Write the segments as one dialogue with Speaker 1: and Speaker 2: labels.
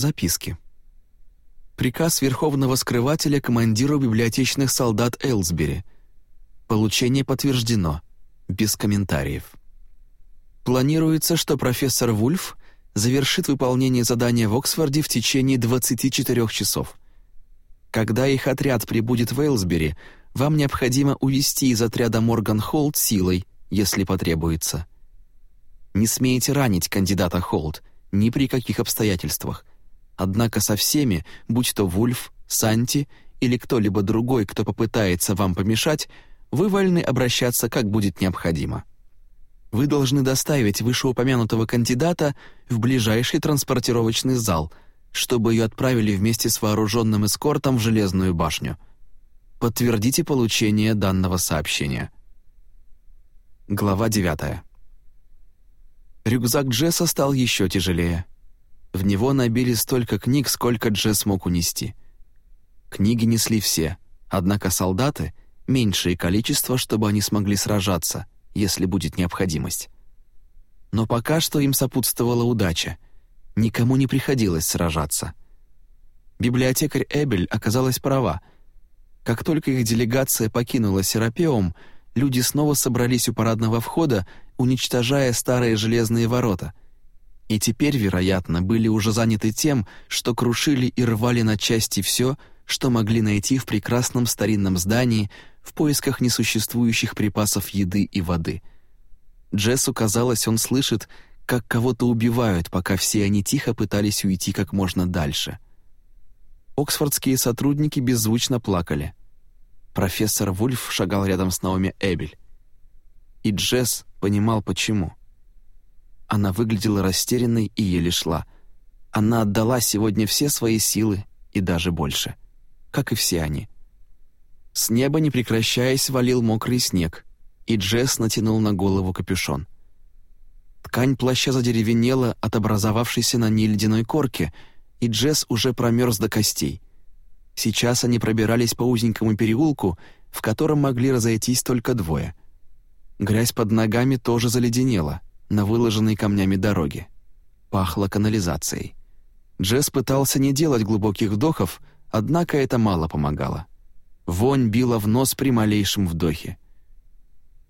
Speaker 1: Записки. Приказ Верховного Скрывателя командиру библиотечных солдат Элсбери. Получение подтверждено. Без комментариев. Планируется, что профессор Вульф завершит выполнение задания в Оксфорде в течение 24 часов. Когда их отряд прибудет в Эйлсбери, вам необходимо увести из отряда Морган Холд силой, если потребуется. Не смеете ранить кандидата Холд ни при каких обстоятельствах. Однако со всеми, будь то Вульф, Санти или кто-либо другой, кто попытается вам помешать, вы вольны обращаться как будет необходимо. Вы должны доставить вышеупомянутого кандидата в ближайший транспортировочный зал, чтобы ее отправили вместе с вооруженным эскортом в Железную башню. Подтвердите получение данного сообщения. Глава 9. Рюкзак Джесса стал еще тяжелее. В него набили столько книг, сколько Джесс мог унести. Книги несли все, однако солдаты — меньшее количество, чтобы они смогли сражаться, если будет необходимость. Но пока что им сопутствовала удача. Никому не приходилось сражаться. Библиотекарь Эбель оказалась права. Как только их делегация покинула Серапеум, люди снова собрались у парадного входа, уничтожая старые железные ворота. И теперь, вероятно, были уже заняты тем, что крушили и рвали на части все, что могли найти в прекрасном старинном здании в поисках несуществующих припасов еды и воды. Джессу казалось, он слышит, как кого-то убивают, пока все они тихо пытались уйти как можно дальше. Оксфордские сотрудники беззвучно плакали. Профессор Вульф шагал рядом с Наоми Эбель. И Джесс понимал, почему. Она выглядела растерянной и еле шла. Она отдала сегодня все свои силы и даже больше. Как и все они. С неба, не прекращаясь, валил мокрый снег, и Джесс натянул на голову капюшон. Ткань плаща задеревенела от образовавшейся на ней ледяной корки, и Джесс уже промерз до костей — Сейчас они пробирались по узенькому переулку, в котором могли разойтись только двое. Грязь под ногами тоже заледенела на выложенной камнями дороге. Пахло канализацией. Джесс пытался не делать глубоких вдохов, однако это мало помогало. Вонь била в нос при малейшем вдохе.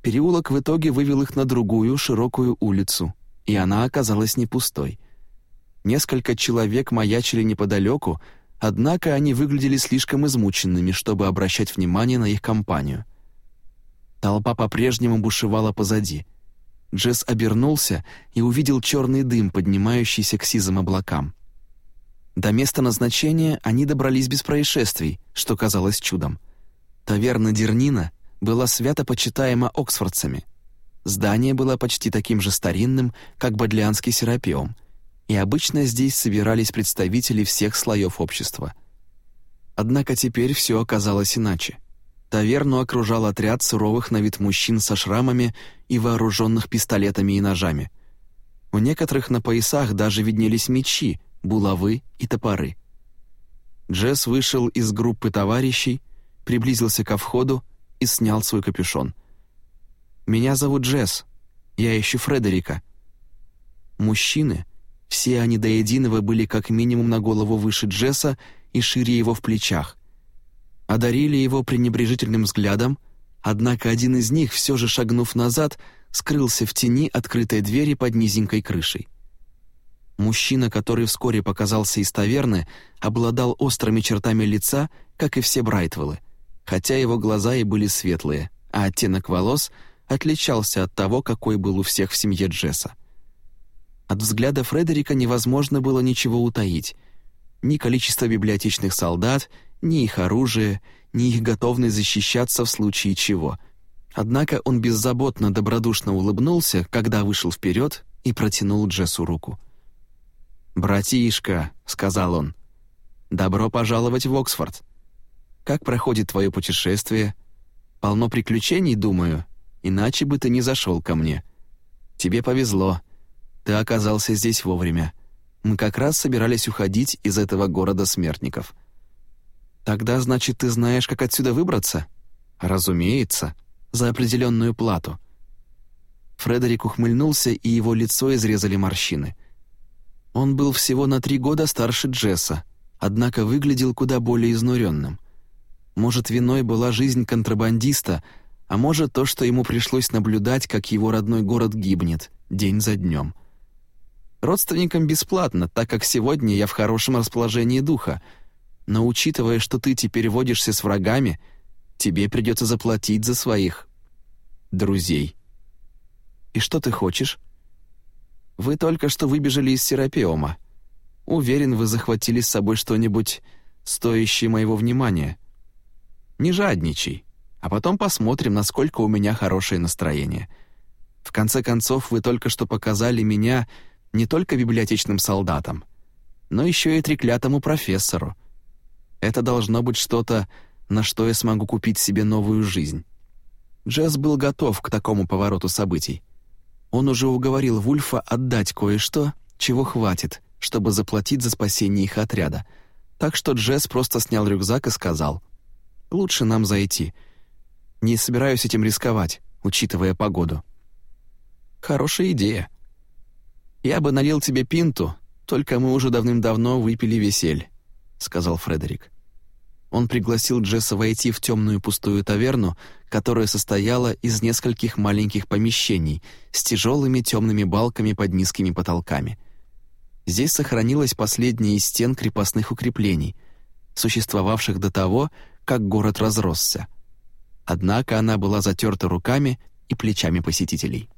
Speaker 1: Переулок в итоге вывел их на другую широкую улицу, и она оказалась не пустой. Несколько человек маячили неподалеку, Однако они выглядели слишком измученными, чтобы обращать внимание на их компанию. Толпа по-прежнему бушевала позади. Джесс обернулся и увидел черный дым, поднимающийся к сизым облакам. До места назначения они добрались без происшествий, что казалось чудом. Таверна Дернина была свято почитаема оксфордцами. Здание было почти таким же старинным, как Бодлианский серапиум — и обычно здесь собирались представители всех слоев общества. Однако теперь все оказалось иначе. Таверну окружал отряд суровых на вид мужчин со шрамами и вооруженных пистолетами и ножами. У некоторых на поясах даже виднелись мечи, булавы и топоры. Джесс вышел из группы товарищей, приблизился ко входу и снял свой капюшон. «Меня зовут Джесс. Я ищу Фредерика». Мужчины, все они до единого были как минимум на голову выше Джесса и шире его в плечах. Одарили его пренебрежительным взглядом, однако один из них, все же шагнув назад, скрылся в тени открытой двери под низенькой крышей. Мужчина, который вскоре показался из таверны, обладал острыми чертами лица, как и все Брайтвеллы, хотя его глаза и были светлые, а оттенок волос отличался от того, какой был у всех в семье Джесса. От взгляда Фредерика невозможно было ничего утаить. Ни количество библиотечных солдат, ни их оружие, ни их готовность защищаться в случае чего. Однако он беззаботно добродушно улыбнулся, когда вышел вперед и протянул Джессу руку. «Братишка», — сказал он, — «добро пожаловать в Оксфорд. Как проходит твое путешествие? Полно приключений, думаю, иначе бы ты не зашел ко мне. Тебе повезло, ты оказался здесь вовремя. Мы как раз собирались уходить из этого города смертников. Тогда, значит, ты знаешь, как отсюда выбраться? Разумеется, за определенную плату. Фредерик ухмыльнулся, и его лицо изрезали морщины. Он был всего на три года старше Джесса, однако выглядел куда более изнуренным. Может, виной была жизнь контрабандиста, а может, то, что ему пришлось наблюдать, как его родной город гибнет, день за днем. Родственникам бесплатно, так как сегодня я в хорошем расположении духа, но учитывая, что ты теперь водишься с врагами, тебе придется заплатить за своих друзей. И что ты хочешь? Вы только что выбежали из Серапиома. Уверен, вы захватили с собой что-нибудь стоящее моего внимания. Не жадничай, а потом посмотрим, насколько у меня хорошее настроение. В конце концов, вы только что показали меня не только библиотечным солдатам, но еще и треклятому профессору. Это должно быть что-то, на что я смогу купить себе новую жизнь. Джесс был готов к такому повороту событий. Он уже уговорил Вульфа отдать кое-что, чего хватит, чтобы заплатить за спасение их отряда. Так что Джесс просто снял рюкзак и сказал, «Лучше нам зайти. Не собираюсь этим рисковать, учитывая погоду». «Хорошая идея. Я бы налил тебе пинту, только мы уже давным-давно выпили весель», — сказал Фредерик. Он пригласил Джесса войти в темную пустую таверну, которая состояла из нескольких маленьких помещений с тяжелыми темными балками под низкими потолками. Здесь сохранилась последняя из стен крепостных укреплений, существовавших до того, как город разросся. Однако она была затерта руками и плечами посетителей.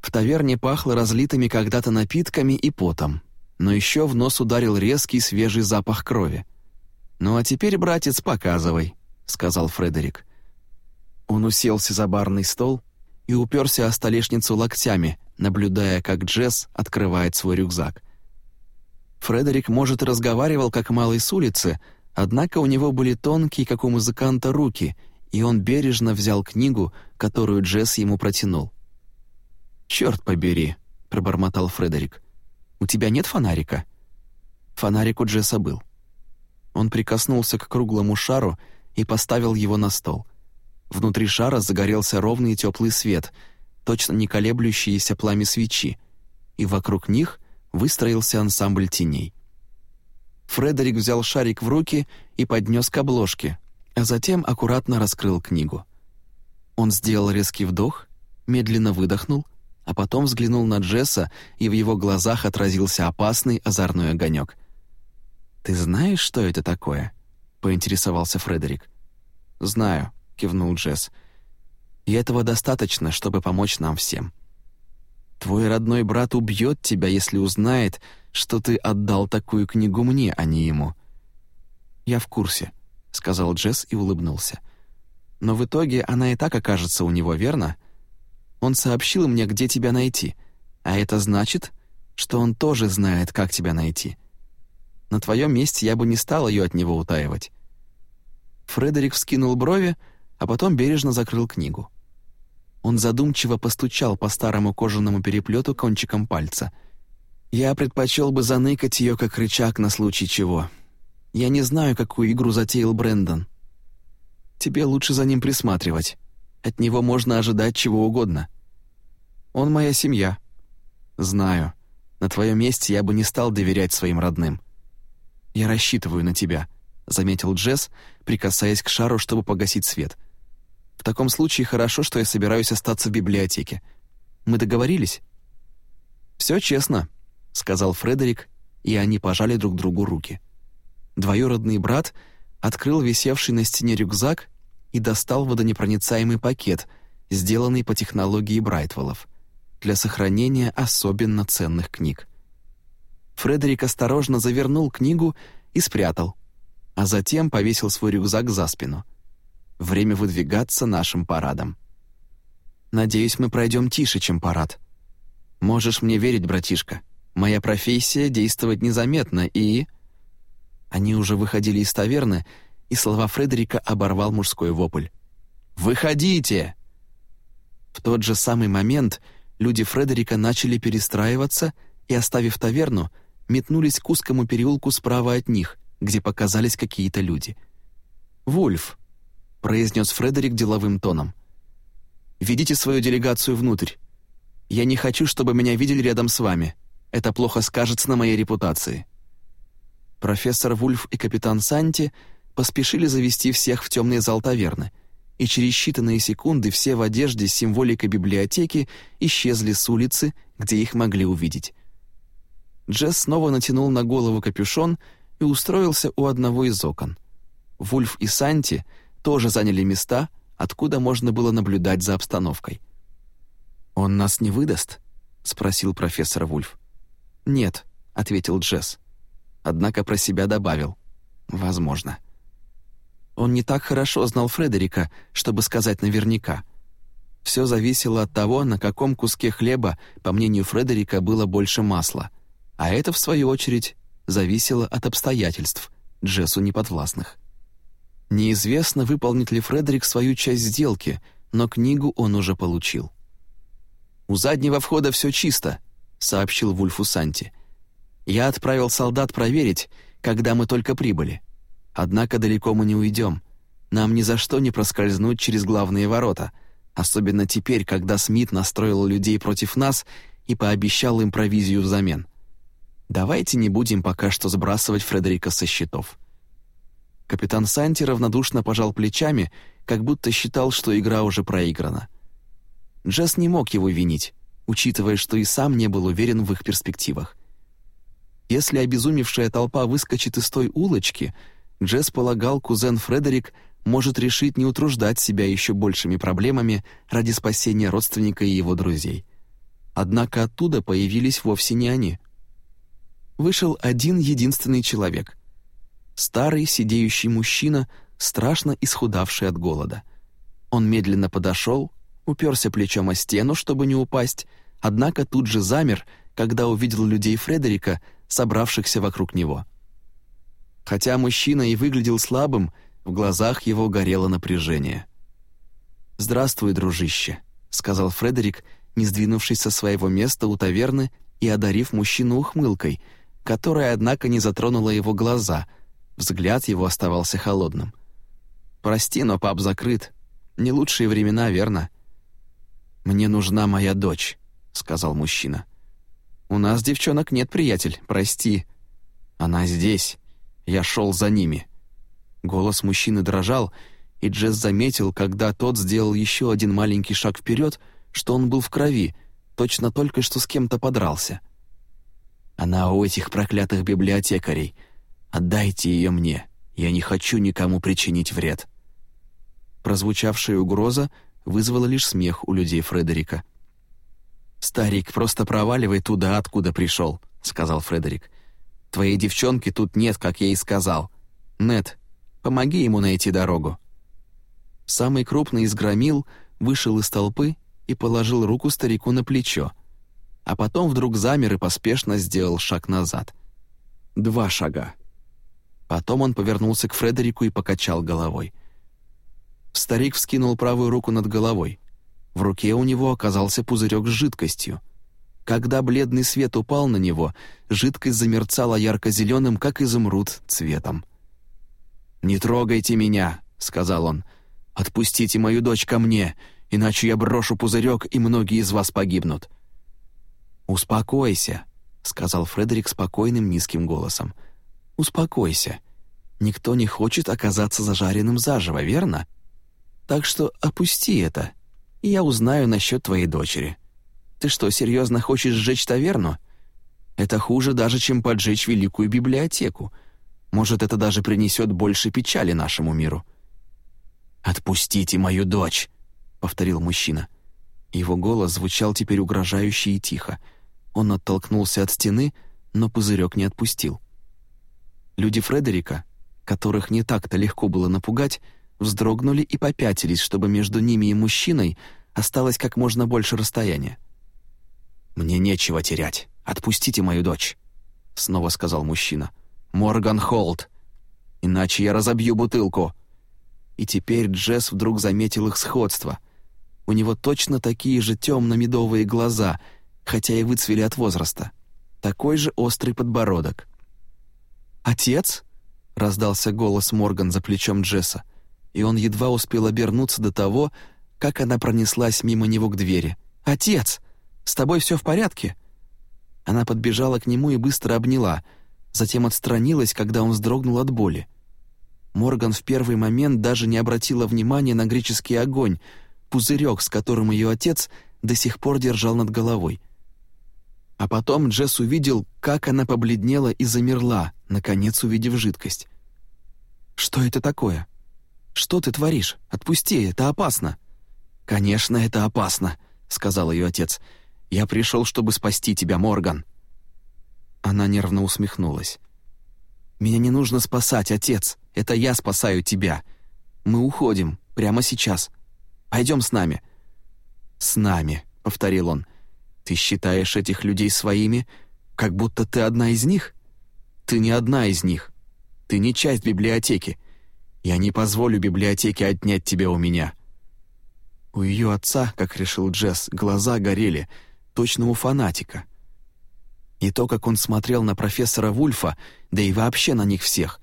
Speaker 1: В таверне пахло разлитыми когда-то напитками и потом, но еще в нос ударил резкий свежий запах крови — «Ну а теперь, братец, показывай», — сказал Фредерик. Он уселся за барный стол и уперся о столешницу локтями, наблюдая, как Джесс открывает свой рюкзак. Фредерик, может, разговаривал как малый с улицы, однако у него были тонкие, как у музыканта, руки, и он бережно взял книгу, которую Джесс ему протянул. «Черт побери», — пробормотал Фредерик. «У тебя нет фонарика?» Фонарик у Джесса был. Он прикоснулся к круглому шару и поставил его на стол. Внутри шара загорелся ровный теплый свет, точно не колеблющиеся пламя свечи, и вокруг них выстроился ансамбль теней. Фредерик взял шарик в руки и поднес к обложке, а затем аккуратно раскрыл книгу. Он сделал резкий вдох, медленно выдохнул, а потом взглянул на Джесса, и в его глазах отразился опасный озорной огонек — «Ты знаешь, что это такое?» — поинтересовался Фредерик. «Знаю», — кивнул Джесс. «И этого достаточно, чтобы помочь нам всем. Твой родной брат убьет тебя, если узнает, что ты отдал такую книгу мне, а не ему». «Я в курсе», — сказал Джесс и улыбнулся. «Но в итоге она и так окажется у него, верно? Он сообщил мне, где тебя найти, а это значит, что он тоже знает, как тебя найти». На твоем месте я бы не стал ее от него утаивать». Фредерик вскинул брови, а потом бережно закрыл книгу. Он задумчиво постучал по старому кожаному переплету кончиком пальца. «Я предпочел бы заныкать ее как рычаг на случай чего. Я не знаю, какую игру затеял Брэндон. Тебе лучше за ним присматривать. От него можно ожидать чего угодно. Он моя семья. Знаю. На твоем месте я бы не стал доверять своим родным. «Я рассчитываю на тебя», — заметил Джесс, прикасаясь к шару, чтобы погасить свет. «В таком случае хорошо, что я собираюсь остаться в библиотеке. Мы договорились?» «Все честно», — сказал Фредерик, и они пожали друг другу руки. Двоюродный брат открыл висевший на стене рюкзак и достал водонепроницаемый пакет, сделанный по технологии Брайтвеллов, для сохранения особенно ценных книг. Фредерик осторожно завернул книгу и спрятал, а затем повесил свой рюкзак за спину. Время выдвигаться нашим парадом. Надеюсь, мы пройдем тише, чем парад. Можешь мне верить, братишка. Моя профессия — действовать незаметно и... Они уже выходили из таверны, и слова Фредерика оборвал мужской вопль. «Выходите!» В тот же самый момент люди Фредерика начали перестраиваться и, оставив таверну, метнулись к узкому переулку справа от них, где показались какие-то люди. «Вульф», — произнес Фредерик деловым тоном, — «ведите свою делегацию внутрь. Я не хочу, чтобы меня видели рядом с вами. Это плохо скажется на моей репутации». Профессор Вульф и капитан Санти поспешили завести всех в темный зал таверны, и через считанные секунды все в одежде с символикой библиотеки исчезли с улицы, где их могли увидеть. Джесс снова натянул на голову капюшон и устроился у одного из окон. Вульф и Санти тоже заняли места, откуда можно было наблюдать за обстановкой. «Он нас не выдаст?» — спросил профессор Вульф. «Нет», — ответил Джесс. Однако про себя добавил. «Возможно». Он не так хорошо знал Фредерика, чтобы сказать наверняка. Все зависело от того, на каком куске хлеба, по мнению Фредерика, было больше масла. А это, в свою очередь, зависело от обстоятельств, Джессу неподвластных. Неизвестно, выполнит ли Фредерик свою часть сделки, но книгу он уже получил. «У заднего входа все чисто», — сообщил Вульфу Санти. «Я отправил солдат проверить, когда мы только прибыли. Однако далеко мы не уйдем. Нам ни за что не проскользнуть через главные ворота, особенно теперь, когда Смит настроил людей против нас и пообещал им провизию взамен. Давайте не будем пока что сбрасывать Фредерика со счетов». Капитан Санти равнодушно пожал плечами, как будто считал, что игра уже проиграна. Джесс не мог его винить, учитывая, что и сам не был уверен в их перспективах. Если обезумевшая толпа выскочит из той улочки — Джесс полагал, кузен Фредерик может решить не утруждать себя еще большими проблемами ради спасения родственника и его друзей. Однако оттуда появились вовсе не они. Вышел один единственный человек. Старый сидеющий мужчина, страшно исхудавший от голода. Он медленно подошел, уперся плечом о стену, чтобы не упасть, однако тут же замер, когда увидел людей Фредерика, собравшихся вокруг него. Хотя мужчина и выглядел слабым, в глазах его горело напряжение. «Здравствуй, дружище», — сказал Фредерик, не сдвинувшись со своего места у таверны и одарив мужчину ухмылкой, которая, однако, не затронула его глаза, взгляд его оставался холодным. «Прости, но паб закрыт. Не лучшие времена, верно?» «Мне нужна моя дочь», — сказал мужчина. «У нас девчонок нет, приятель, прости». «Она здесь», я шел за ними. Голос мужчины дрожал, и Джесс заметил, когда тот сделал еще один маленький шаг вперед, что он был в крови, точно только что с кем-то подрался. «Она у этих проклятых библиотекарей. Отдайте ее мне. Я не хочу никому причинить вред». Прозвучавшая угроза вызвала лишь смех у людей Фредерика. «Старик, просто проваливай туда, откуда пришел», — сказал Фредерик. Твоей девчонки тут нет, как я и сказал. Нет, помоги ему найти дорогу». Самый крупный из громил вышел из толпы и положил руку старику на плечо, а потом вдруг замер и поспешно сделал шаг назад. Два шага. Потом он повернулся к Фредерику и покачал головой. Старик вскинул правую руку над головой. В руке у него оказался пузырек с жидкостью — когда бледный свет упал на него, жидкость замерцала ярко-зеленым, как изумруд, цветом. «Не трогайте меня», — сказал он. «Отпустите мою дочь ко мне, иначе я брошу пузырек, и многие из вас погибнут». «Успокойся», — сказал Фредерик спокойным низким голосом. «Успокойся. Никто не хочет оказаться зажаренным заживо, верно? Так что опусти это, и я узнаю насчет твоей дочери». Ты что, серьезно хочешь сжечь таверну? Это хуже даже, чем поджечь великую библиотеку. Может, это даже принесет больше печали нашему миру». «Отпустите мою дочь», — повторил мужчина. Его голос звучал теперь угрожающе и тихо. Он оттолкнулся от стены, но пузырек не отпустил. Люди Фредерика, которых не так-то легко было напугать, вздрогнули и попятились, чтобы между ними и мужчиной осталось как можно больше расстояния. «Мне нечего терять. Отпустите мою дочь», — снова сказал мужчина. «Морган Холт. Иначе я разобью бутылку». И теперь Джесс вдруг заметил их сходство. У него точно такие же темно-медовые глаза, хотя и выцвели от возраста. Такой же острый подбородок. «Отец?» — раздался голос Морган за плечом Джесса, и он едва успел обернуться до того, как она пронеслась мимо него к двери. «Отец!» С тобой все в порядке?» Она подбежала к нему и быстро обняла, затем отстранилась, когда он вздрогнул от боли. Морган в первый момент даже не обратила внимания на греческий огонь, пузырек, с которым ее отец до сих пор держал над головой. А потом Джесс увидел, как она побледнела и замерла, наконец увидев жидкость. «Что это такое? Что ты творишь? Отпусти, это опасно!» «Конечно, это опасно», — сказал ее отец. «Я пришел, чтобы спасти тебя, Морган». Она нервно усмехнулась. «Меня не нужно спасать, отец. Это я спасаю тебя. Мы уходим, прямо сейчас. Пойдем с нами». «С нами», — повторил он. «Ты считаешь этих людей своими, как будто ты одна из них? Ты не одна из них. Ты не часть библиотеки. Я не позволю библиотеке отнять тебя у меня». У ее отца, как решил Джесс, глаза горели, точно фанатика. И то, как он смотрел на профессора Вульфа, да и вообще на них всех,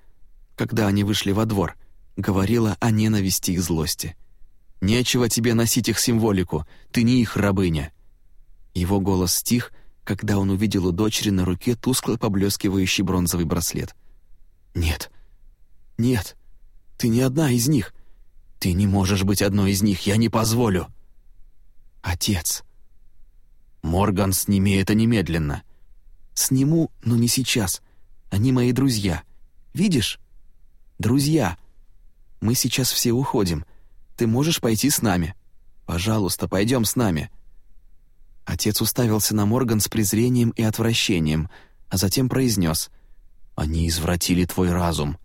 Speaker 1: когда они вышли во двор, говорило о ненависти и злости. «Нечего тебе носить их символику, ты не их рабыня». Его голос стих, когда он увидел у дочери на руке тускло поблескивающий бронзовый браслет. «Нет, нет, ты не одна из них. Ты не можешь быть одной из них, я не позволю». «Отец». «Морган, сними это немедленно». «Сниму, но не сейчас. Они мои друзья. Видишь? Друзья. Мы сейчас все уходим. Ты можешь пойти с нами? Пожалуйста, пойдем с нами». Отец уставился на Морган с презрением и отвращением, а затем произнес «Они извратили твой разум,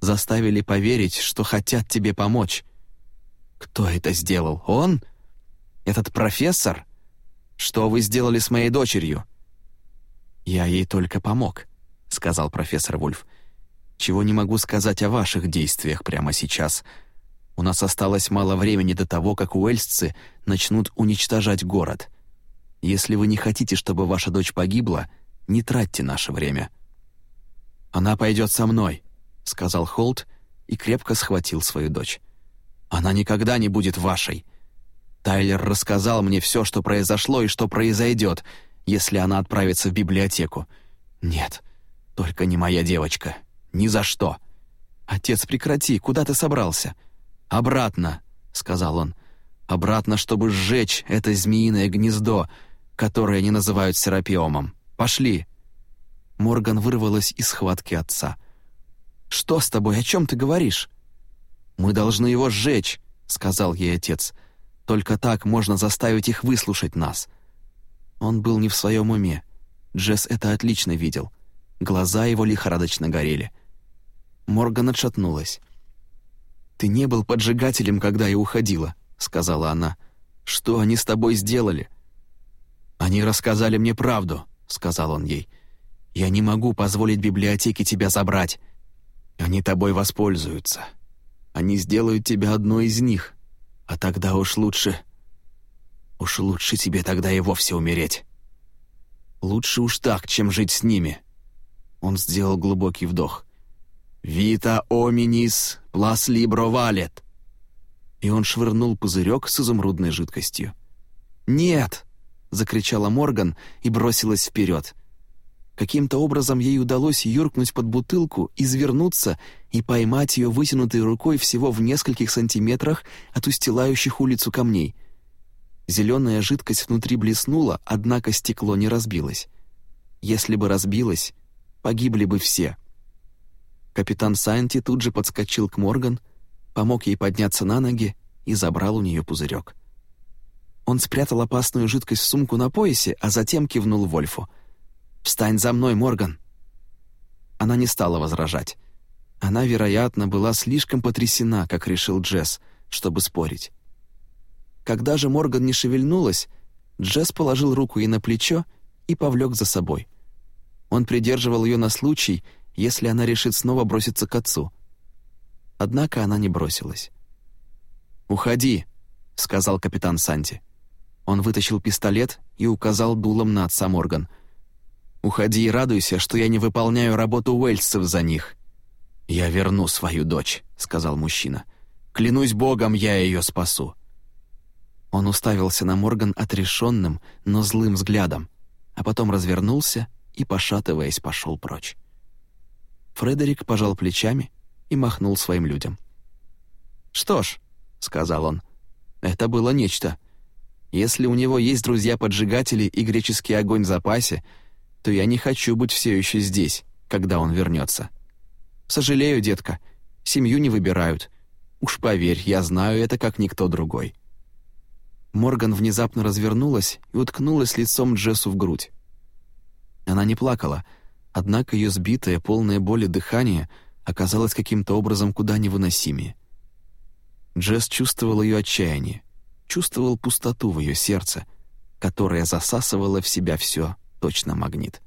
Speaker 1: заставили поверить, что хотят тебе помочь». «Кто это сделал? Он? Этот профессор? Что вы сделали с моей дочерью?» «Я ей только помог», — сказал профессор Вульф. «Чего не могу сказать о ваших действиях прямо сейчас. У нас осталось мало времени до того, как уэльсцы начнут уничтожать город. Если вы не хотите, чтобы ваша дочь погибла, не тратьте наше время». «Она пойдет со мной», — сказал Холт и крепко схватил свою дочь. «Она никогда не будет вашей. Тайлер рассказал мне все, что произошло и что произойдет, если она отправится в библиотеку. Нет, только не моя девочка. Ни за что. Отец, прекрати, куда ты собрался?» «Обратно», — сказал он. «Обратно, чтобы сжечь это змеиное гнездо, которое они называют серапиомом. Пошли!» Морган вырвалась из схватки отца. «Что с тобой? О чем ты говоришь?» «Мы должны его сжечь», — сказал ей отец. «Только так можно заставить их выслушать нас». Он был не в своем уме. Джесс это отлично видел. Глаза его лихорадочно горели. Морган отшатнулась. «Ты не был поджигателем, когда я уходила», — сказала она. «Что они с тобой сделали?» «Они рассказали мне правду», — сказал он ей. «Я не могу позволить библиотеке тебя забрать. Они тобой воспользуются. Они сделают тебя одной из них. А тогда уж лучше... Уж лучше тебе тогда и вовсе умереть. Лучше уж так, чем жить с ними». Он сделал глубокий вдох. «Вита оминис плас либро валет!» И он швырнул пузырек с изумрудной жидкостью. «Нет!» — закричала Морган и бросилась вперед. Каким-то образом ей удалось юркнуть под бутылку, извернуться и поймать ее вытянутой рукой всего в нескольких сантиметрах от устилающих улицу камней. Зеленая жидкость внутри блеснула, однако стекло не разбилось. Если бы разбилось, погибли бы все — Капитан Санти тут же подскочил к Морган, помог ей подняться на ноги и забрал у нее пузырек. Он спрятал опасную жидкость в сумку на поясе, а затем кивнул Вольфу. «Встань за мной, Морган!» Она не стала возражать. Она, вероятно, была слишком потрясена, как решил Джесс, чтобы спорить. Когда же Морган не шевельнулась, Джесс положил руку ей на плечо и повлек за собой. Он придерживал ее на случай, если она решит снова броситься к отцу. Однако она не бросилась. «Уходи», — сказал капитан Санти. Он вытащил пистолет и указал дулом на отца Морган. «Уходи и радуйся, что я не выполняю работу уэльсцев за них». «Я верну свою дочь», — сказал мужчина. «Клянусь богом, я ее спасу». Он уставился на Морган отрешенным, но злым взглядом, а потом развернулся и, пошатываясь, пошел прочь. Фредерик пожал плечами и махнул своим людям. «Что ж», — сказал он, — «это было нечто. Если у него есть друзья-поджигатели и греческий огонь в запасе, то я не хочу быть все еще здесь, когда он вернется. Сожалею, детка, семью не выбирают. Уж поверь, я знаю это как никто другой». Морган внезапно развернулась и уткнулась лицом Джессу в грудь. Она не плакала, однако ее сбитое, полное боли дыхание оказалось каким-то образом куда невыносимее. Джесс чувствовал ее отчаяние, чувствовал пустоту в ее сердце, которая засасывала в себя все, точно магнит.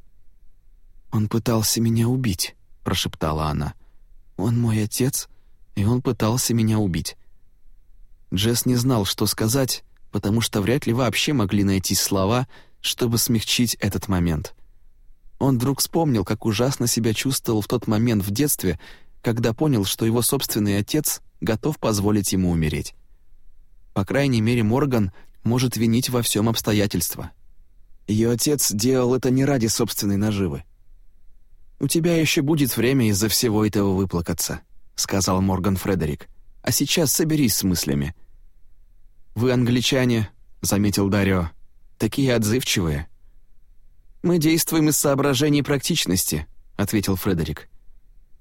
Speaker 1: «Он пытался меня убить», — прошептала она. «Он мой отец, и он пытался меня убить». Джесс не знал, что сказать, потому что вряд ли вообще могли найти слова, чтобы смягчить этот момент. Он вдруг вспомнил, как ужасно себя чувствовал в тот момент в детстве, когда понял, что его собственный отец готов позволить ему умереть. По крайней мере, Морган может винить во всем обстоятельства. Ее отец делал это не ради собственной наживы. «У тебя еще будет время из-за всего этого выплакаться», — сказал Морган Фредерик. «А сейчас соберись с мыслями. «Вы англичане», — заметил Дарио, — «такие отзывчивые». «Мы действуем из соображений практичности», — ответил Фредерик.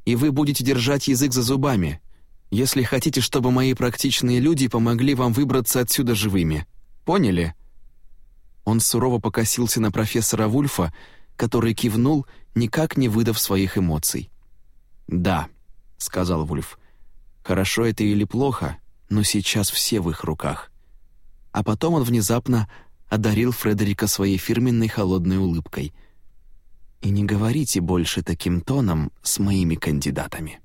Speaker 1: «И вы будете держать язык за зубами, если хотите, чтобы мои практичные люди помогли вам выбраться отсюда живыми. Поняли?» Он сурово покосился на профессора Вульфа, который кивнул, никак не выдав своих эмоций. «Да», — сказал Вульф, — «хорошо это или плохо, но сейчас все в их руках» а потом он внезапно одарил Фредерика своей фирменной холодной улыбкой. «И не говорите больше таким тоном с моими кандидатами».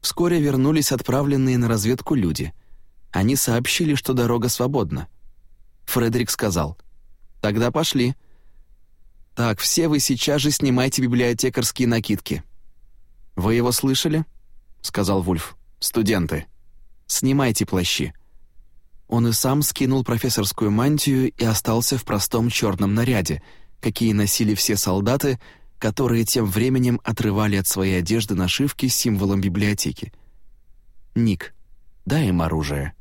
Speaker 1: Вскоре вернулись отправленные на разведку люди. Они сообщили, что дорога свободна. Фредерик сказал, «Тогда пошли». «Так, все вы сейчас же снимайте библиотекарские накидки». «Вы его слышали?» — сказал Вульф. «Студенты, снимайте плащи». Он и сам скинул профессорскую мантию и остался в простом черном наряде, какие носили все солдаты, которые тем временем отрывали от своей одежды нашивки с символом библиотеки. «Ник, дай им оружие».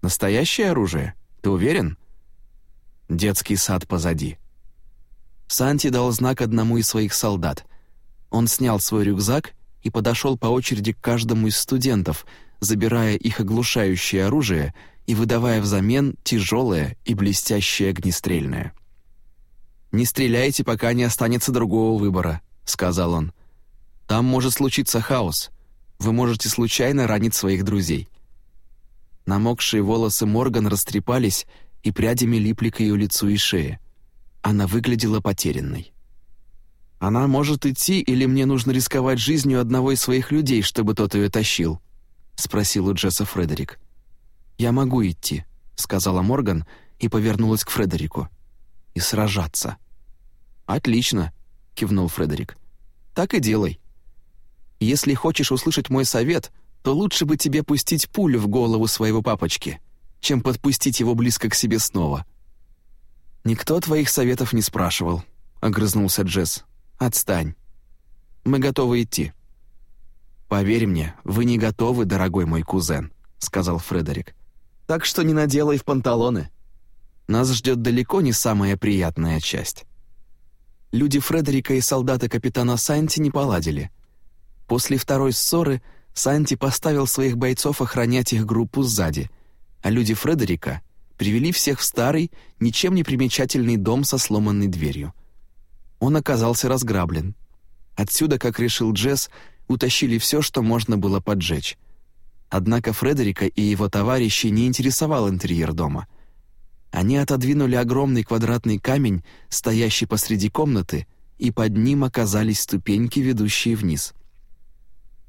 Speaker 1: «Настоящее оружие? Ты уверен?» «Детский сад позади». Санти дал знак одному из своих солдат. Он снял свой рюкзак и подошел по очереди к каждому из студентов, забирая их оглушающее оружие — и выдавая взамен тяжелое и блестящее огнестрельное. «Не стреляйте, пока не останется другого выбора», — сказал он. «Там может случиться хаос. Вы можете случайно ранить своих друзей». Намокшие волосы Морган растрепались и прядями липли к ее лицу и шее. Она выглядела потерянной. «Она может идти, или мне нужно рисковать жизнью одного из своих людей, чтобы тот ее тащил?» — спросил у Джесса Фредерик. «Я могу идти», — сказала Морган и повернулась к Фредерику. «И сражаться». «Отлично», — кивнул Фредерик. «Так и делай. Если хочешь услышать мой совет, то лучше бы тебе пустить пулю в голову своего папочки, чем подпустить его близко к себе снова». «Никто твоих советов не спрашивал», — огрызнулся Джесс. «Отстань. Мы готовы идти». «Поверь мне, вы не готовы, дорогой мой кузен», — сказал Фредерик так что не наделай в панталоны. Нас ждет далеко не самая приятная часть. Люди Фредерика и солдаты капитана Санти не поладили. После второй ссоры Санти поставил своих бойцов охранять их группу сзади, а люди Фредерика привели всех в старый, ничем не примечательный дом со сломанной дверью. Он оказался разграблен. Отсюда, как решил Джесс, утащили все, что можно было поджечь. Однако Фредерика и его товарищи не интересовал интерьер дома. Они отодвинули огромный квадратный камень, стоящий посреди комнаты, и под ним оказались ступеньки, ведущие вниз.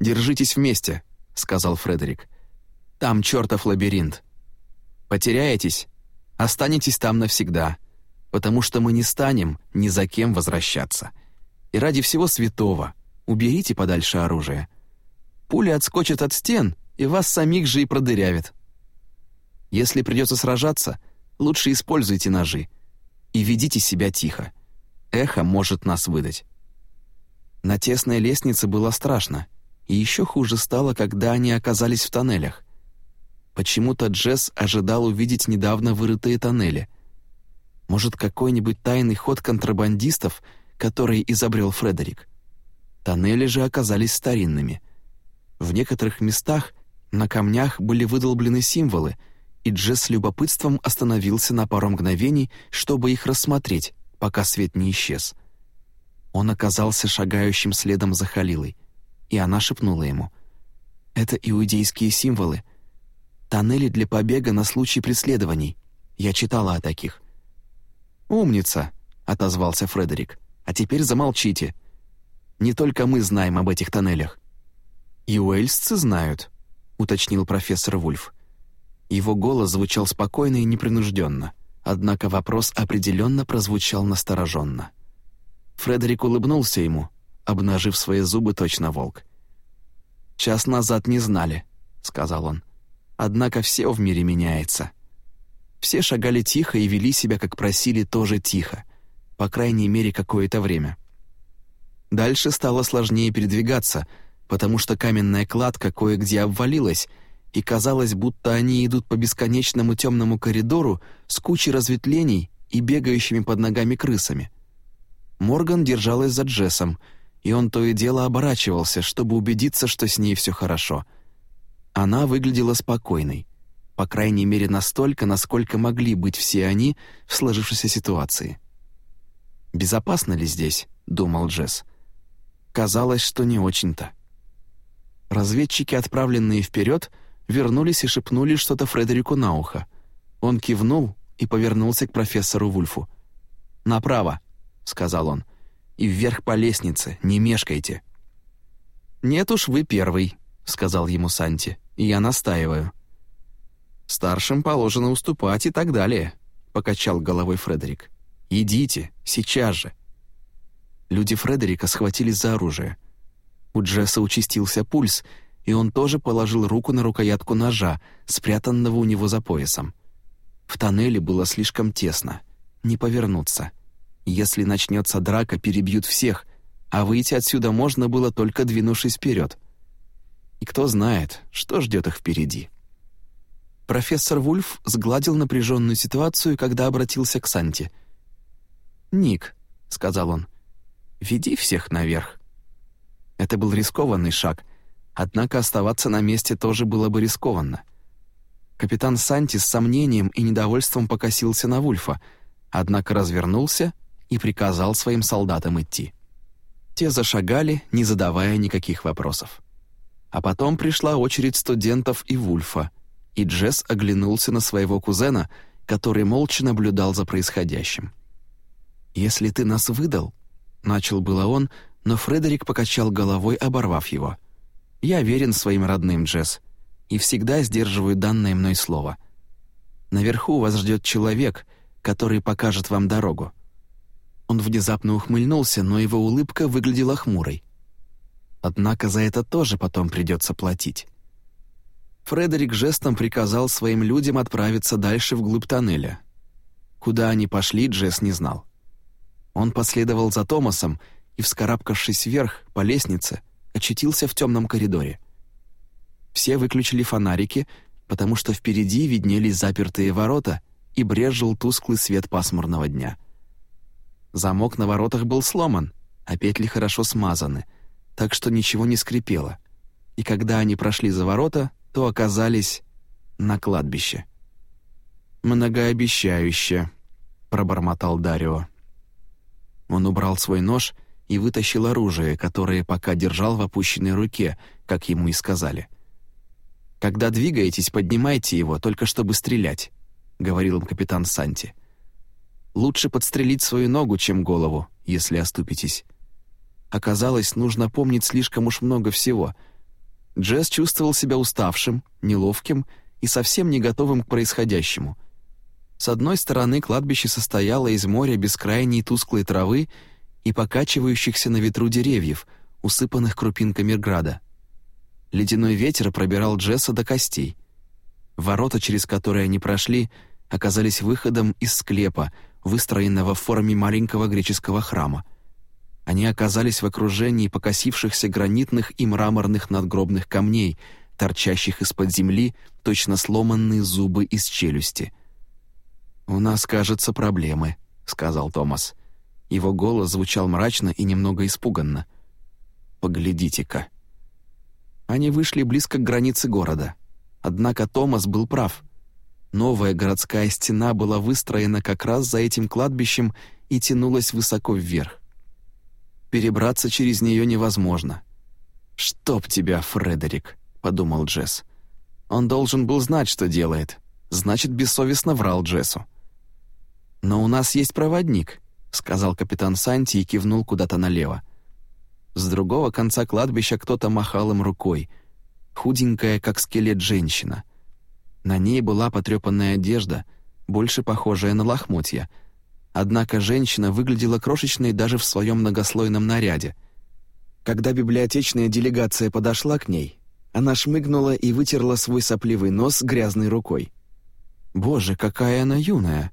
Speaker 1: «Держитесь вместе», — сказал Фредерик. «Там чертов лабиринт. Потеряетесь, останетесь там навсегда, потому что мы не станем ни за кем возвращаться. И ради всего святого уберите подальше оружие. Пули отскочат от стен, и вас самих же и продырявит. Если придется сражаться, лучше используйте ножи. и ведите себя тихо. Эхо может нас выдать». На тесной лестнице было страшно, и еще хуже стало, когда они оказались в тоннелях. Почему-то Джесс ожидал увидеть недавно вырытые тоннели. Может, какой-нибудь тайный ход контрабандистов, который изобрел Фредерик. Тоннели же оказались старинными. В некоторых местах на камнях были выдолблены символы, и Джесс с любопытством остановился на пару мгновений, чтобы их рассмотреть, пока свет не исчез. Он оказался шагающим следом за Халилой, и она шепнула ему. «Это иудейские символы. Тоннели для побега на случай преследований. Я читала о таких». «Умница», — отозвался Фредерик. «А теперь замолчите. Не только мы знаем об этих тоннелях». «И уэльсцы знают», — уточнил профессор Вульф. Его голос звучал спокойно и непринужденно, однако вопрос определенно прозвучал настороженно. Фредерик улыбнулся ему, обнажив свои зубы точно волк. «Час назад не знали», — сказал он. «Однако все в мире меняется». Все шагали тихо и вели себя, как просили, тоже тихо, по крайней мере, какое-то время. Дальше стало сложнее передвигаться — потому что каменная кладка кое-где обвалилась, и казалось, будто они идут по бесконечному темному коридору с кучей разветвлений и бегающими под ногами крысами. Морган держалась за Джессом, и он то и дело оборачивался, чтобы убедиться, что с ней все хорошо. Она выглядела спокойной, по крайней мере настолько, насколько могли быть все они в сложившейся ситуации. «Безопасно ли здесь?» — думал Джесс. Казалось, что не очень-то. Разведчики, отправленные вперед, вернулись и шепнули что-то Фредерику на ухо. Он кивнул и повернулся к профессору Вульфу. «Направо», — сказал он, — «и вверх по лестнице, не мешкайте». «Нет уж, вы первый», — сказал ему Санти, — «и я настаиваю». «Старшим положено уступать и так далее», — покачал головой Фредерик. «Идите, сейчас же». Люди Фредерика схватились за оружие — у Джесса участился пульс, и он тоже положил руку на рукоятку ножа, спрятанного у него за поясом. В тоннеле было слишком тесно. Не повернуться. Если начнется драка, перебьют всех, а выйти отсюда можно было только двинувшись вперед. И кто знает, что ждет их впереди. Профессор Вульф сгладил напряженную ситуацию, когда обратился к Санте. «Ник», — сказал он, — «веди всех наверх». Это был рискованный шаг, однако оставаться на месте тоже было бы рискованно. Капитан Санти с сомнением и недовольством покосился на Вульфа, однако развернулся и приказал своим солдатам идти. Те зашагали, не задавая никаких вопросов. А потом пришла очередь студентов и Вульфа, и Джесс оглянулся на своего кузена, который молча наблюдал за происходящим. «Если ты нас выдал», — начал было он, но Фредерик покачал головой, оборвав его. «Я верен своим родным, Джесс, и всегда сдерживаю данное мной слово. Наверху вас ждет человек, который покажет вам дорогу». Он внезапно ухмыльнулся, но его улыбка выглядела хмурой. Однако за это тоже потом придется платить. Фредерик жестом приказал своим людям отправиться дальше вглубь тоннеля. Куда они пошли, Джесс не знал. Он последовал за Томасом и, вскарабкавшись вверх по лестнице, очутился в темном коридоре. Все выключили фонарики, потому что впереди виднелись запертые ворота и брезжил тусклый свет пасмурного дня. Замок на воротах был сломан, а петли хорошо смазаны, так что ничего не скрипело. И когда они прошли за ворота, то оказались на кладбище. «Многообещающе», — пробормотал Дарио. Он убрал свой нож и вытащил оружие, которое пока держал в опущенной руке, как ему и сказали. «Когда двигаетесь, поднимайте его, только чтобы стрелять», — говорил им капитан Санти. «Лучше подстрелить свою ногу, чем голову, если оступитесь». Оказалось, нужно помнить слишком уж много всего. Джесс чувствовал себя уставшим, неловким и совсем не готовым к происходящему. С одной стороны, кладбище состояло из моря бескрайней тусклой травы и покачивающихся на ветру деревьев, усыпанных крупинками града. Ледяной ветер пробирал Джесса до костей. Ворота, через которые они прошли, оказались выходом из склепа, выстроенного в форме маленького греческого храма. Они оказались в окружении покосившихся гранитных и мраморных надгробных камней, торчащих из-под земли точно сломанные зубы из челюсти. «У нас, кажется, проблемы», — сказал Томас. Его голос звучал мрачно и немного испуганно. «Поглядите-ка». Они вышли близко к границе города. Однако Томас был прав. Новая городская стена была выстроена как раз за этим кладбищем и тянулась высоко вверх. Перебраться через нее невозможно. «Чтоб тебя, Фредерик», — подумал Джесс. Он должен был знать, что делает. Значит, бессовестно врал Джессу. «Но у нас есть проводник», — сказал капитан Санти и кивнул куда-то налево. С другого конца кладбища кто-то махал им рукой. Худенькая, как скелет женщина — на ней была потрепанная одежда, больше похожая на лохмотья. Однако женщина выглядела крошечной даже в своем многослойном наряде. Когда библиотечная делегация подошла к ней, она шмыгнула и вытерла свой сопливый нос грязной рукой. «Боже, какая она юная!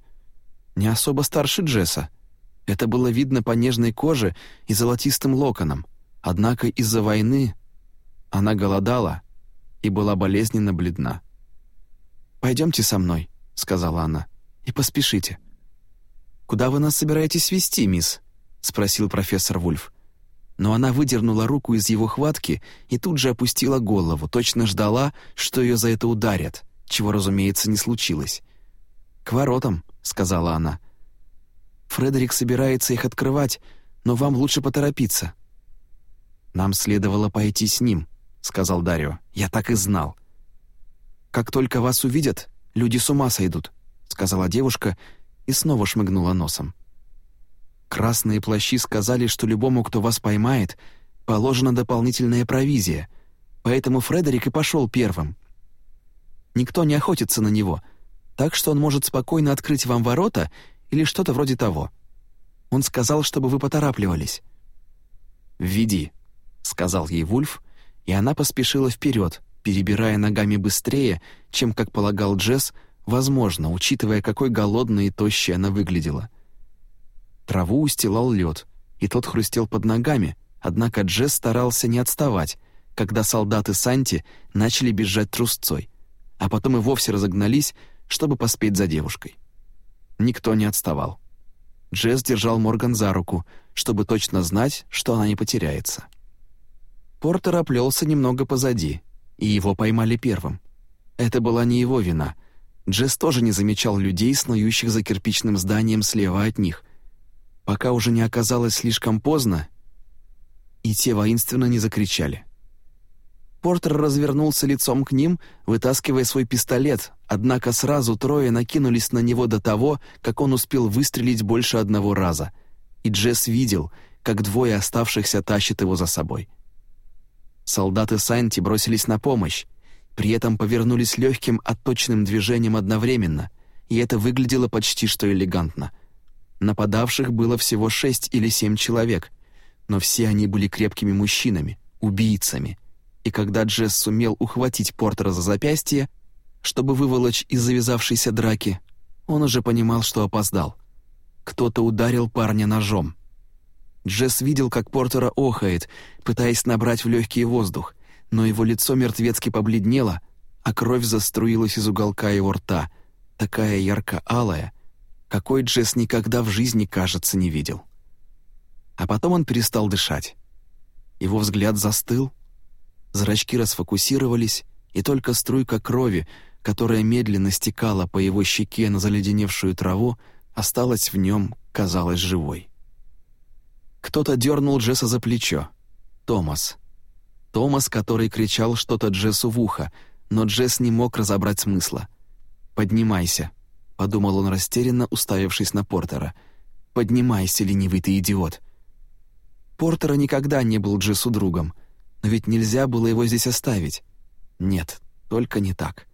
Speaker 1: Не особо старше Джесса. Это было видно по нежной коже и золотистым локонам. Однако из-за войны она голодала и была болезненно бледна. «Пойдемте со мной», — сказала она, — «и поспешите». «Куда вы нас собираетесь вести, мисс?» — спросил профессор Вульф. Но она выдернула руку из его хватки и тут же опустила голову, точно ждала, что ее за это ударят, чего, разумеется, не случилось. «К воротам», — сказала она. «Фредерик собирается их открывать, но вам лучше поторопиться». «Нам следовало пойти с ним», — сказал Дарио. «Я так и знал. «Как только вас увидят, люди с ума сойдут», — сказала девушка и снова шмыгнула носом. «Красные плащи сказали, что любому, кто вас поймает, положена дополнительная провизия, поэтому Фредерик и пошел первым. Никто не охотится на него, так что он может спокойно открыть вам ворота или что-то вроде того. Он сказал, чтобы вы поторапливались». «Введи», — сказал ей Вульф, и она поспешила вперед, перебирая ногами быстрее, чем, как полагал Джесс, возможно, учитывая, какой голодной и тощей она выглядела. Траву устилал лед, и тот хрустел под ногами, однако Джесс старался не отставать, когда солдаты Санти начали бежать трусцой, а потом и вовсе разогнались, чтобы поспеть за девушкой. Никто не отставал. Джесс держал Морган за руку, чтобы точно знать, что она не потеряется. Портер оплелся немного позади — и его поймали первым. Это была не его вина. Джесс тоже не замечал людей, снующих за кирпичным зданием слева от них. Пока уже не оказалось слишком поздно, и те воинственно не закричали. Портер развернулся лицом к ним, вытаскивая свой пистолет, однако сразу трое накинулись на него до того, как он успел выстрелить больше одного раза. И Джесс видел, как двое оставшихся тащат его за собой. Солдаты Санти бросились на помощь, при этом повернулись легким отточенным движением одновременно, и это выглядело почти что элегантно. Нападавших было всего шесть или семь человек, но все они были крепкими мужчинами, убийцами. И когда Джесс сумел ухватить Портера за запястье, чтобы выволочь из завязавшейся драки, он уже понимал, что опоздал. Кто-то ударил парня ножом — Джесс видел, как Портера охает, пытаясь набрать в легкий воздух, но его лицо мертвецки побледнело, а кровь заструилась из уголка его рта, такая ярко-алая, какой Джесс никогда в жизни, кажется, не видел. А потом он перестал дышать. Его взгляд застыл, зрачки расфокусировались, и только струйка крови, которая медленно стекала по его щеке на заледеневшую траву, осталась в нем, казалась живой. Кто-то дернул Джесса за плечо. Томас. Томас, который кричал что-то Джессу в ухо, но Джесс не мог разобрать смысла. «Поднимайся», — подумал он растерянно, уставившись на Портера. «Поднимайся, ленивый ты идиот». Портера никогда не был Джессу другом, но ведь нельзя было его здесь оставить. Нет, только не так.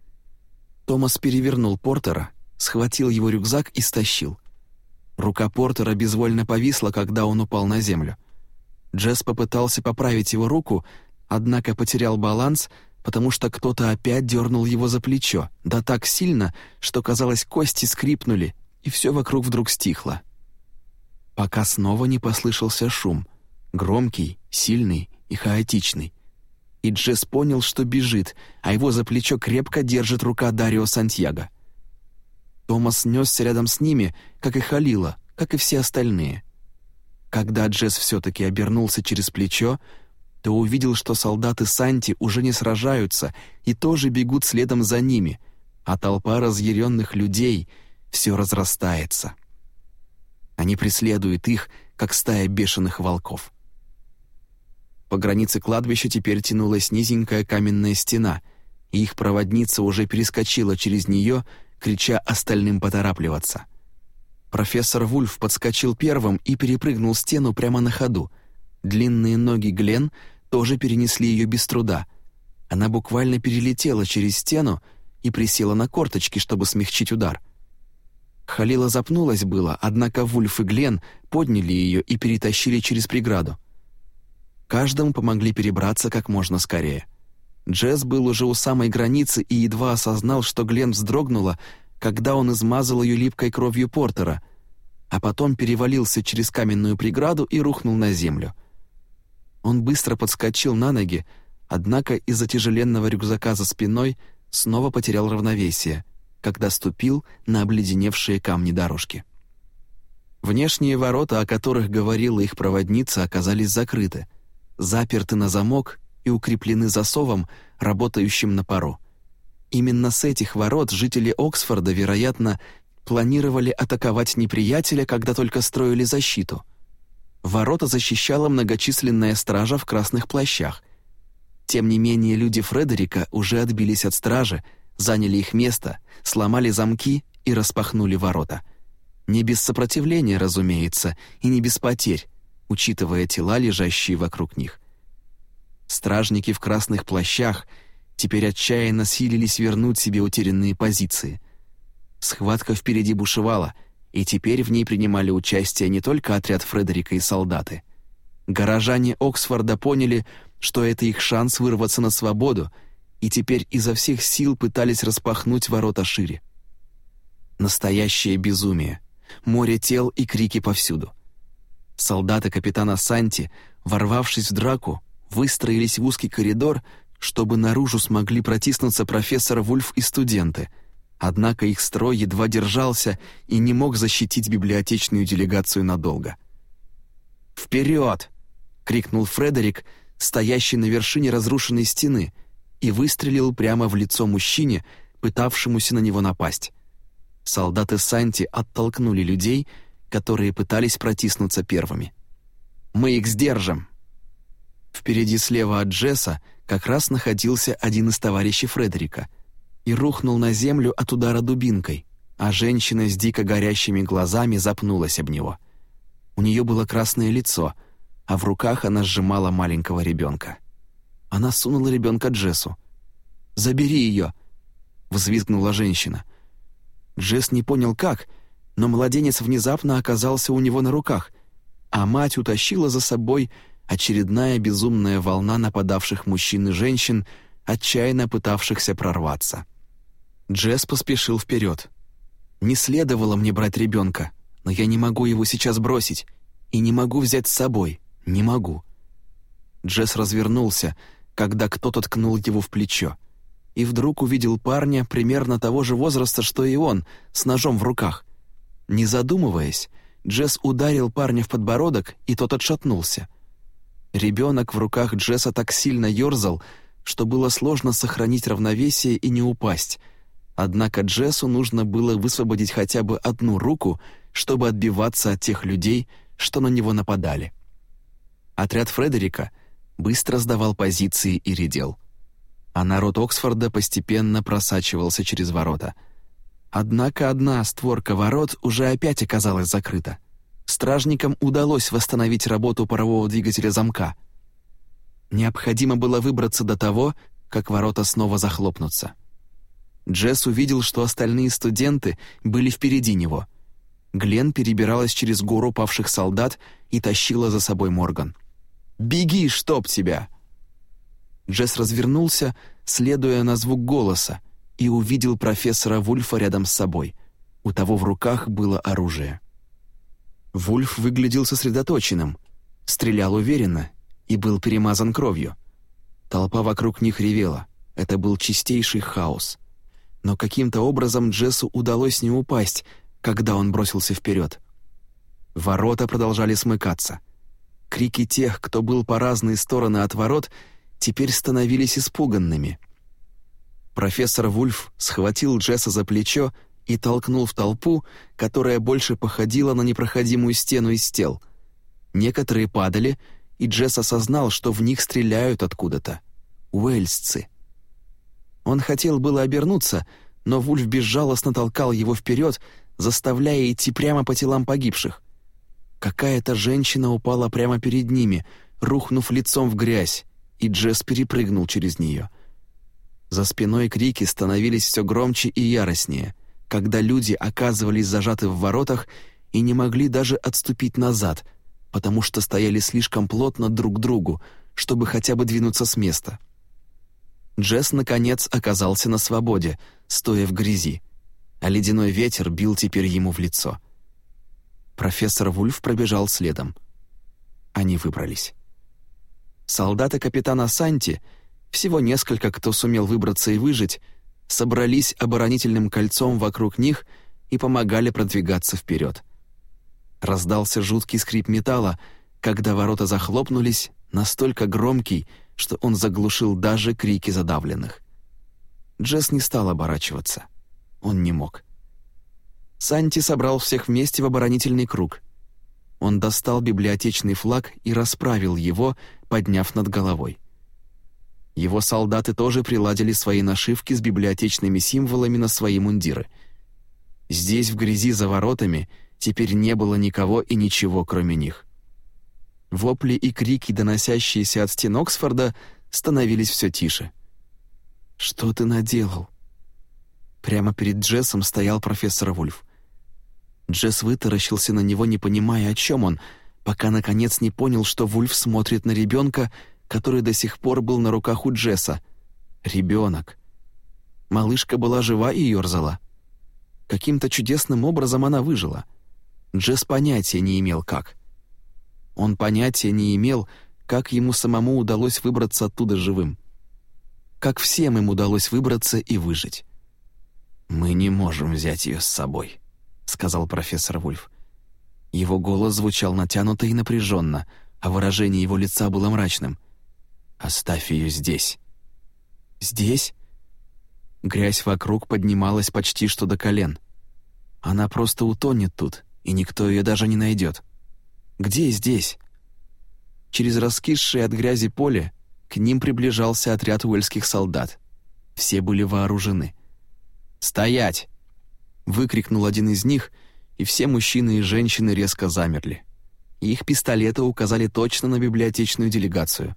Speaker 1: Томас перевернул Портера, схватил его рюкзак и стащил — Рука Портера безвольно повисла, когда он упал на землю. Джесс попытался поправить его руку, однако потерял баланс, потому что кто-то опять дернул его за плечо, да так сильно, что, казалось, кости скрипнули, и все вокруг вдруг стихло. Пока снова не послышался шум, громкий, сильный и хаотичный. И Джесс понял, что бежит, а его за плечо крепко держит рука Дарио Сантьяго. Томас несся рядом с ними, как и Халила, как и все остальные. Когда Джесс все-таки обернулся через плечо, то увидел, что солдаты Санти уже не сражаются и тоже бегут следом за ними, а толпа разъяренных людей все разрастается. Они преследуют их, как стая бешеных волков. По границе кладбища теперь тянулась низенькая каменная стена, и их проводница уже перескочила через нее, крича остальным поторапливаться. Профессор Вульф подскочил первым и перепрыгнул стену прямо на ходу. Длинные ноги Глен тоже перенесли ее без труда. Она буквально перелетела через стену и присела на корточки, чтобы смягчить удар. Халила запнулась было, однако Вульф и Глен подняли ее и перетащили через преграду. Каждому помогли перебраться как можно скорее. Джесс был уже у самой границы и едва осознал, что Глен вздрогнула, когда он измазал ее липкой кровью Портера, а потом перевалился через каменную преграду и рухнул на землю. Он быстро подскочил на ноги, однако из-за тяжеленного рюкзака за спиной снова потерял равновесие, когда ступил на обледеневшие камни дорожки. Внешние ворота, о которых говорила их проводница, оказались закрыты, заперты на замок и укреплены засовом, работающим на пару. Именно с этих ворот жители Оксфорда, вероятно, планировали атаковать неприятеля, когда только строили защиту. Ворота защищала многочисленная стража в красных плащах. Тем не менее, люди Фредерика уже отбились от стражи, заняли их место, сломали замки и распахнули ворота. Не без сопротивления, разумеется, и не без потерь, учитывая тела, лежащие вокруг них. Стражники в красных плащах — теперь отчаянно силились вернуть себе утерянные позиции. Схватка впереди бушевала, и теперь в ней принимали участие не только отряд Фредерика и солдаты. Горожане Оксфорда поняли, что это их шанс вырваться на свободу, и теперь изо всех сил пытались распахнуть ворота шире. Настоящее безумие. Море тел и крики повсюду. Солдаты капитана Санти, ворвавшись в драку, выстроились в узкий коридор, чтобы наружу смогли протиснуться профессор Вульф и студенты. Однако их строй едва держался и не мог защитить библиотечную делегацию надолго. «Вперед!» — крикнул Фредерик, стоящий на вершине разрушенной стены, и выстрелил прямо в лицо мужчине, пытавшемуся на него напасть. Солдаты Санти оттолкнули людей, которые пытались протиснуться первыми. «Мы их сдержим!» Впереди слева от Джесса как раз находился один из товарищей Фредерика и рухнул на землю от удара дубинкой, а женщина с дико горящими глазами запнулась об него. У нее было красное лицо, а в руках она сжимала маленького ребенка. Она сунула ребенка Джессу. «Забери ее!» — взвизгнула женщина. Джесс не понял как, но младенец внезапно оказался у него на руках, а мать утащила за собой очередная безумная волна нападавших мужчин и женщин, отчаянно пытавшихся прорваться. Джесс поспешил вперед. «Не следовало мне брать ребенка, но я не могу его сейчас бросить и не могу взять с собой, не могу». Джесс развернулся, когда кто-то ткнул его в плечо, и вдруг увидел парня примерно того же возраста, что и он, с ножом в руках. Не задумываясь, Джесс ударил парня в подбородок, и тот отшатнулся — Ребенок в руках Джесса так сильно ерзал, что было сложно сохранить равновесие и не упасть. Однако Джессу нужно было высвободить хотя бы одну руку, чтобы отбиваться от тех людей, что на него нападали. Отряд Фредерика быстро сдавал позиции и редел. А народ Оксфорда постепенно просачивался через ворота. Однако одна створка ворот уже опять оказалась закрыта — стражникам удалось восстановить работу парового двигателя замка. Необходимо было выбраться до того, как ворота снова захлопнутся. Джесс увидел, что остальные студенты были впереди него. Глен перебиралась через гору павших солдат и тащила за собой Морган. «Беги, чтоб тебя!» Джесс развернулся, следуя на звук голоса, и увидел профессора Вульфа рядом с собой. У того в руках было оружие. Вульф выглядел сосредоточенным, стрелял уверенно и был перемазан кровью. Толпа вокруг них ревела. Это был чистейший хаос. Но каким-то образом Джессу удалось не упасть, когда он бросился вперед. Ворота продолжали смыкаться. Крики тех, кто был по разные стороны от ворот, теперь становились испуганными. Профессор Вульф схватил Джесса за плечо и толкнул в толпу, которая больше походила на непроходимую стену из тел. Некоторые падали, и Джесс осознал, что в них стреляют откуда-то. Уэльсцы. Он хотел было обернуться, но Вульф безжалостно толкал его вперед, заставляя идти прямо по телам погибших. Какая-то женщина упала прямо перед ними, рухнув лицом в грязь, и Джесс перепрыгнул через нее. За спиной крики становились все громче и яростнее, когда люди оказывались зажаты в воротах и не могли даже отступить назад, потому что стояли слишком плотно друг к другу, чтобы хотя бы двинуться с места. Джесс, наконец, оказался на свободе, стоя в грязи, а ледяной ветер бил теперь ему в лицо — Профессор Вульф пробежал следом. Они выбрались. Солдаты капитана Санти, всего несколько, кто сумел выбраться и выжить, собрались оборонительным кольцом вокруг них и помогали продвигаться вперед. Раздался жуткий скрип металла, когда ворота захлопнулись, настолько громкий, что он заглушил даже крики задавленных. Джесс не стал оборачиваться. Он не мог. Санти собрал всех вместе в оборонительный круг. Он достал библиотечный флаг и расправил его, подняв над головой. Его солдаты тоже приладили свои нашивки с библиотечными символами на свои мундиры. Здесь, в грязи за воротами, теперь не было никого и ничего, кроме них. Вопли и крики, доносящиеся от стен Оксфорда, становились все тише. «Что ты наделал?» Прямо перед Джессом стоял профессор Вульф. Джесс вытаращился на него, не понимая, о чем он, пока наконец не понял, что Вульф смотрит на ребенка, который до сих пор был на руках у Джесса. Ребенок. Малышка была жива и ерзала. Каким-то чудесным образом она выжила. Джесс понятия не имел, как. Он понятия не имел, как ему самому удалось выбраться оттуда живым. Как всем им удалось выбраться и выжить. «Мы не можем взять ее с собой», сказал профессор Вульф. Его голос звучал натянуто и напряженно, а выражение его лица было мрачным. «Оставь ее здесь». «Здесь?» Грязь вокруг поднималась почти что до колен. Она просто утонет тут, и никто ее даже не найдет. Где здесь? Через раскисшее от грязи поле к ним приближался отряд уэльских солдат. Все были вооружены. «Стоять!» выкрикнул один из них, и все мужчины и женщины резко замерли. Их пистолеты указали точно на библиотечную делегацию.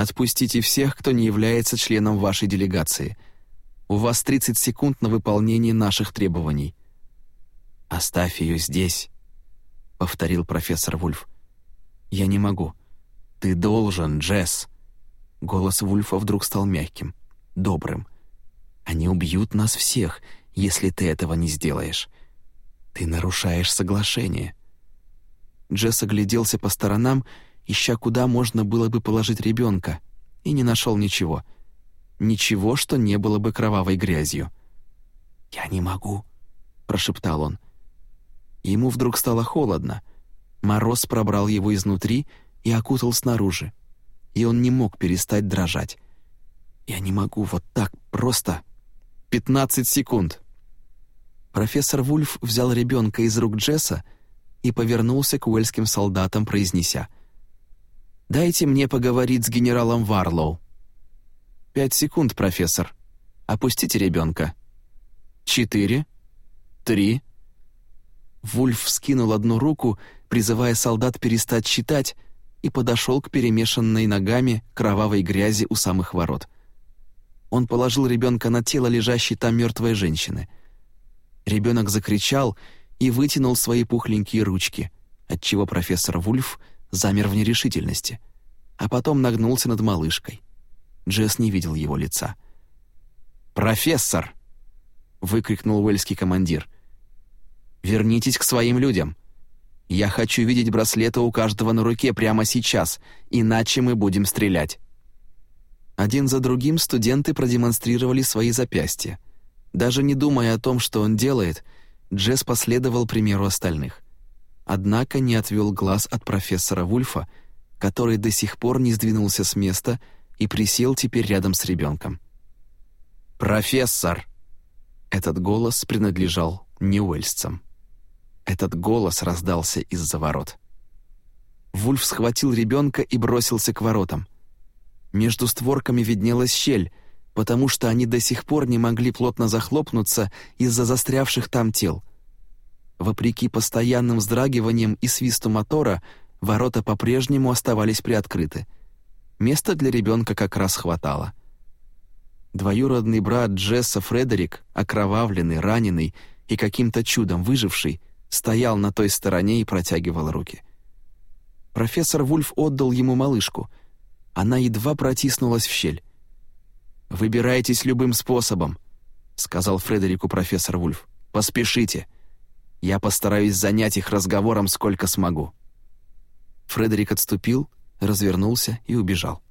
Speaker 1: «Отпустите всех, кто не является членом вашей делегации. У вас 30 секунд на выполнение наших требований». «Оставь ее здесь», — повторил профессор Вульф. «Я не могу». «Ты должен, Джесс». Голос Вульфа вдруг стал мягким, добрым. «Они убьют нас всех, если ты этого не сделаешь. Ты нарушаешь соглашение». Джесс огляделся по сторонам, ища, куда можно было бы положить ребенка, и не нашел ничего. Ничего, что не было бы кровавой грязью. «Я не могу», — прошептал он. Ему вдруг стало холодно. Мороз пробрал его изнутри и окутал снаружи. И он не мог перестать дрожать. «Я не могу вот так просто...» «Пятнадцать секунд!» Профессор Вульф взял ребенка из рук Джесса и повернулся к уэльским солдатам, произнеся «Дайте мне поговорить с генералом Варлоу». «Пять секунд, профессор. Опустите ребенка». «Четыре. Три». Вульф скинул одну руку, призывая солдат перестать считать, и подошел к перемешанной ногами кровавой грязи у самых ворот. Он положил ребенка на тело лежащей там мертвой женщины — Ребенок закричал и вытянул свои пухленькие ручки, отчего профессор Вульф замер в нерешительности, а потом нагнулся над малышкой. Джесс не видел его лица. «Профессор!» — выкрикнул уэльский командир. Вернитесь к своим людям. Я хочу видеть браслеты у каждого на руке прямо сейчас, иначе мы будем стрелять». Один за другим студенты продемонстрировали свои запястья. Даже не думая о том, что он делает, Джесс последовал примеру остальных. Однако не отвел глаз от профессора Вульфа, который до сих пор не сдвинулся с места и присел теперь рядом с ребенком. «Профессор!» Этот голос принадлежал неуэльсцам. Этот голос раздался из-за ворот. Вульф схватил ребенка и бросился к воротам. Между створками виднелась щель, потому что они до сих пор не могли плотно захлопнуться из-за застрявших там тел. Вопреки постоянным вздрагиваниям и свисту мотора, ворота по-прежнему оставались приоткрыты. Места для ребенка как раз хватало. Двоюродный брат Джесса Фредерик, окровавленный, раненый и каким-то чудом выживший, стоял на той стороне и протягивал руки. Профессор Вульф отдал ему малышку. Она едва протиснулась в щель. «Выбирайтесь любым способом», — сказал Фредерику профессор Вульф. «Поспешите. Я постараюсь занять их разговором сколько смогу». Фредерик отступил, развернулся и убежал.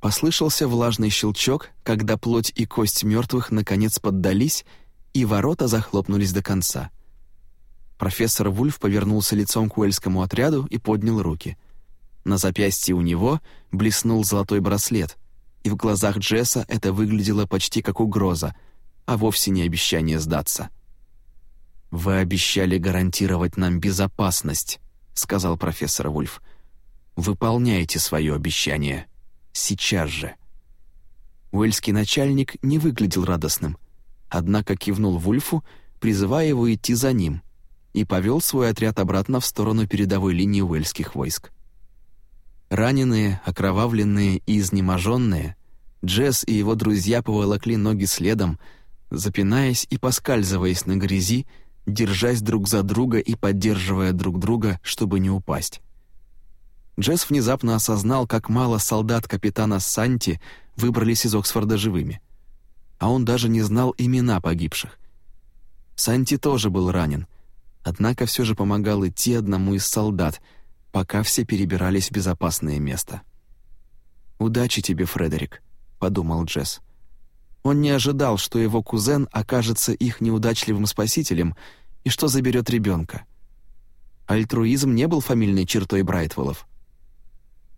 Speaker 1: Послышался влажный щелчок, когда плоть и кость мертвых наконец поддались, и ворота захлопнулись до конца. Профессор Вульф повернулся лицом к уэльскому отряду и поднял руки. На запястье у него блеснул золотой браслет, и в глазах Джесса это выглядело почти как угроза, а вовсе не обещание сдаться. «Вы обещали гарантировать нам безопасность», — сказал профессор Вульф. «Выполняйте свое обещание. Сейчас же». Уэльский начальник не выглядел радостным, однако кивнул Вульфу, призывая его идти за ним — и повел свой отряд обратно в сторону передовой линии уэльских войск. Раненые, окровавленные и изнеможенные, Джесс и его друзья поволокли ноги следом, запинаясь и поскальзываясь на грязи, держась друг за друга и поддерживая друг друга, чтобы не упасть. Джесс внезапно осознал, как мало солдат капитана Санти выбрались из Оксфорда живыми. А он даже не знал имена погибших. Санти тоже был ранен — однако все же помогал идти одному из солдат, пока все перебирались в безопасное место. «Удачи тебе, Фредерик», — подумал Джесс. Он не ожидал, что его кузен окажется их неудачливым спасителем и что заберет ребенка. Альтруизм не был фамильной чертой Брайтвеллов.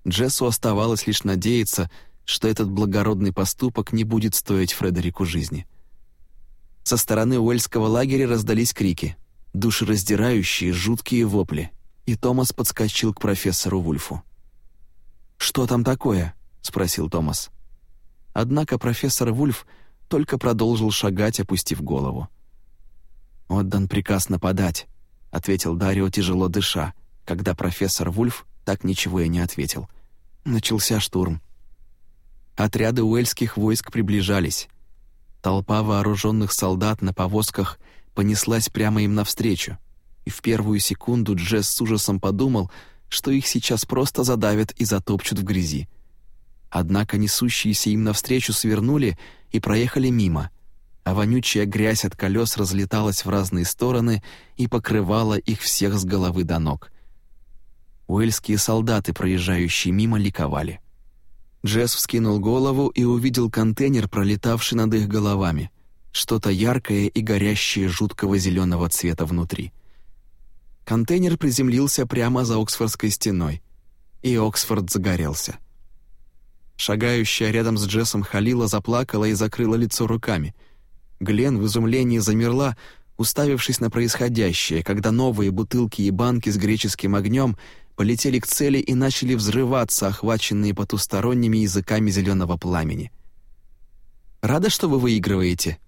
Speaker 1: Джессу оставалось лишь надеяться, что этот благородный поступок не будет стоить Фредерику жизни. Со стороны Уэльского лагеря раздались крики — душераздирающие, жуткие вопли, и Томас подскочил к профессору Вульфу. «Что там такое?» — спросил Томас. Однако профессор Вульф только продолжил шагать, опустив голову. «Отдан приказ нападать», — ответил Дарио, тяжело дыша, когда профессор Вульф так ничего и не ответил. Начался штурм. Отряды уэльских войск приближались. Толпа вооруженных солдат на повозках понеслась прямо им навстречу, и в первую секунду Джесс с ужасом подумал, что их сейчас просто задавят и затопчут в грязи. Однако несущиеся им навстречу свернули и проехали мимо, а вонючая грязь от колес разлеталась в разные стороны и покрывала их всех с головы до ног. Уэльские солдаты, проезжающие мимо, ликовали. Джесс вскинул голову и увидел контейнер, пролетавший над их головами — что-то яркое и горящее жуткого зеленого цвета внутри. Контейнер приземлился прямо за Оксфордской стеной, и Оксфорд загорелся. Шагающая рядом с Джессом Халила заплакала и закрыла лицо руками. Глен в изумлении замерла, уставившись на происходящее, когда новые бутылки и банки с греческим огнем полетели к цели и начали взрываться, охваченные потусторонними языками зеленого пламени. «Рада, что вы выигрываете?»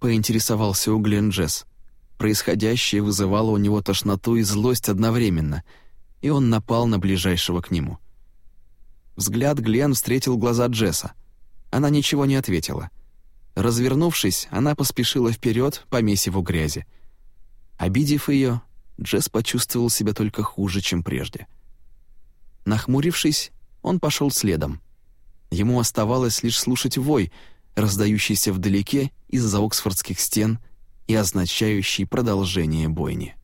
Speaker 1: поинтересовался у Глен Джесс. Происходящее вызывало у него тошноту и злость одновременно, и он напал на ближайшего к нему. Взгляд Глен встретил глаза Джесса. Она ничего не ответила. Развернувшись, она поспешила вперед по месиву грязи. Обидев ее, Джесс почувствовал себя только хуже, чем прежде. Нахмурившись, он пошел следом. Ему оставалось лишь слушать вой — раздающийся вдалеке из-за оксфордских стен и означающий продолжение бойни.